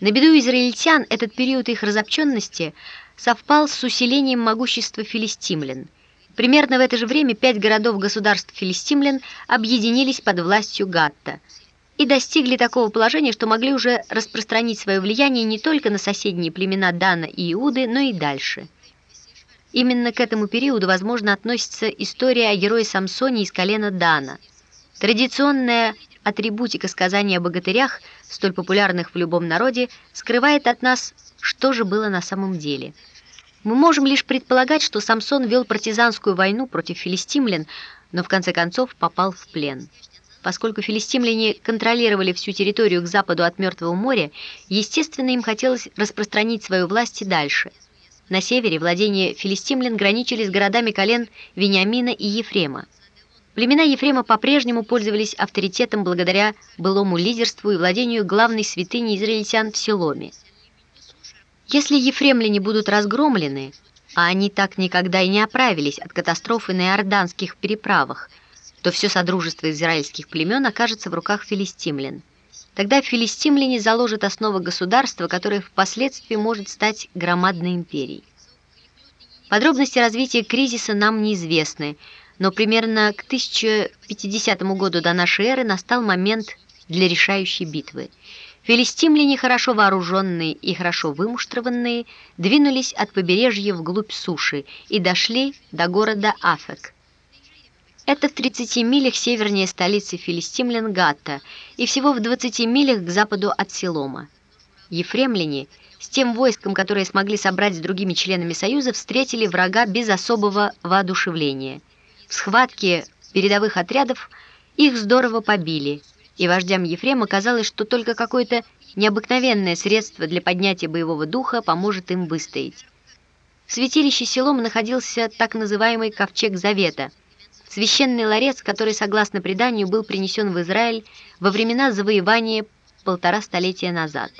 На беду израильтян этот период их разобщенности совпал с усилением могущества филистимлян. Примерно в это же время пять городов-государств филистимлян объединились под властью Гатта и достигли такого положения, что могли уже распространить свое влияние не только на соседние племена Дана и Иуды, но и дальше. Именно к этому периоду, возможно, относится история о герое Самсоне из колена Дана. Традиционная атрибутика сказания о богатырях, столь популярных в любом народе, скрывает от нас, что же было на самом деле. Мы можем лишь предполагать, что Самсон вел партизанскую войну против филистимлян, но в конце концов попал в плен. Поскольку филистимляне контролировали всю территорию к западу от Мертвого моря, естественно, им хотелось распространить свою власть и дальше. На севере владения филистимлян граничили с городами колен Вениамина и Ефрема. Племена Ефрема по-прежнему пользовались авторитетом благодаря былому лидерству и владению главной святыни израильтян в Селоме. Если ефремляне будут разгромлены, а они так никогда и не оправились от катастрофы на иорданских переправах, то все содружество израильских племен окажется в руках филистимлян. Тогда филистимляне заложат основы государства, которое впоследствии может стать громадной империей. Подробности развития кризиса нам неизвестны, но примерно к 1050 году до нашей эры настал момент для решающей битвы. Филистимляне, хорошо вооруженные и хорошо вымуштрованные, двинулись от побережья вглубь суши и дошли до города Афек. Это в 30 милях севернее столицы филистимлян Гатта и всего в 20 милях к западу от Силома. Ефремляне с тем войском, которое смогли собрать с другими членами Союза, встретили врага без особого воодушевления – в схватке передовых отрядов их здорово побили, и вождям Ефрема казалось, что только какое-то необыкновенное средство для поднятия боевого духа поможет им выстоять. В святилище селом находился так называемый Ковчег Завета, священный ларец, который, согласно преданию, был принесен в Израиль во времена завоевания полтора столетия назад.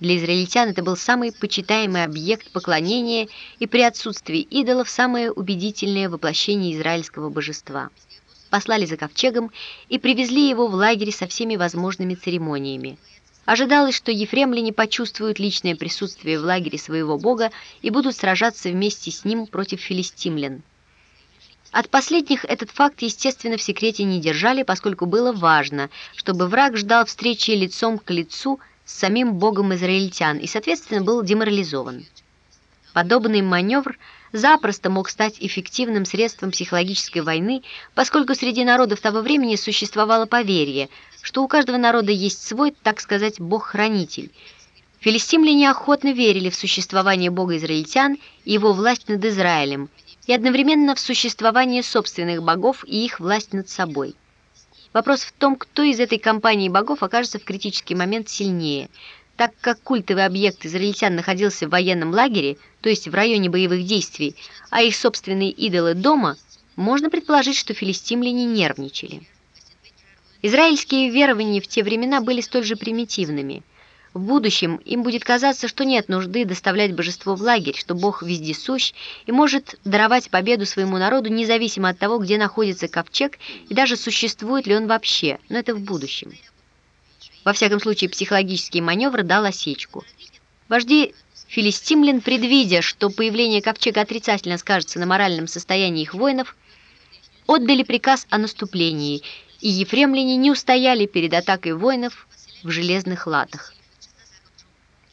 Для израильтян это был самый почитаемый объект поклонения и при отсутствии идолов самое убедительное воплощение израильского божества. Послали за ковчегом и привезли его в лагерь со всеми возможными церемониями. Ожидалось, что ефремляне почувствуют личное присутствие в лагере своего бога и будут сражаться вместе с ним против филистимлян. От последних этот факт, естественно, в секрете не держали, поскольку было важно, чтобы враг ждал встречи лицом к лицу с самим богом израильтян и, соответственно, был деморализован. Подобный маневр запросто мог стать эффективным средством психологической войны, поскольку среди народов того времени существовало поверье, что у каждого народа есть свой, так сказать, бог-хранитель. Филистимляне охотно верили в существование бога израильтян и его власть над Израилем, и одновременно в существование собственных богов и их власть над собой. Вопрос в том, кто из этой компании богов окажется в критический момент сильнее. Так как культовый объект израильтян находился в военном лагере, то есть в районе боевых действий, а их собственные идолы дома, можно предположить, что филистимляне нервничали. Израильские верования в те времена были столь же примитивными – в будущем им будет казаться, что нет нужды доставлять божество в лагерь, что Бог вездесущ и может даровать победу своему народу независимо от того, где находится ковчег и даже существует ли он вообще, но это в будущем. Во всяком случае, психологический маневр дал осечку. Вожди филистимлян, предвидя, что появление ковчега отрицательно скажется на моральном состоянии их воинов, отдали приказ о наступлении, и ефремляне не устояли перед атакой воинов в железных латах.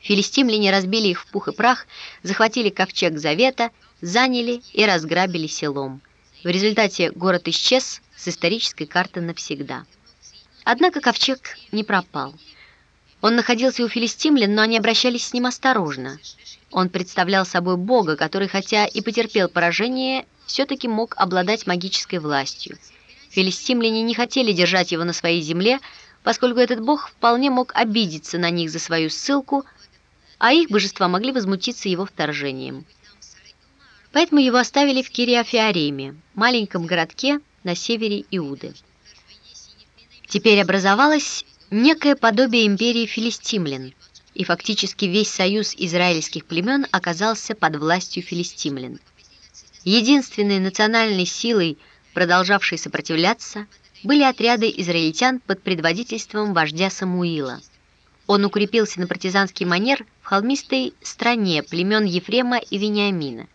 Филистимляне разбили их в пух и прах, захватили ковчег Завета, заняли и разграбили селом. В результате город исчез с исторической карты навсегда. Однако ковчег не пропал. Он находился у филистимлян, но они обращались с ним осторожно. Он представлял собой бога, который, хотя и потерпел поражение, все-таки мог обладать магической властью. Филистимляне не хотели держать его на своей земле, поскольку этот бог вполне мог обидеться на них за свою ссылку – а их божества могли возмутиться его вторжением. Поэтому его оставили в Кириафиареме, маленьком городке на севере Иуды. Теперь образовалось некое подобие империи филистимлян, и фактически весь союз израильских племен оказался под властью филистимлян. Единственной национальной силой, продолжавшей сопротивляться, были отряды израильтян под предводительством вождя Самуила – Он укрепился на партизанский манер в холмистой стране племен Ефрема и Вениамина.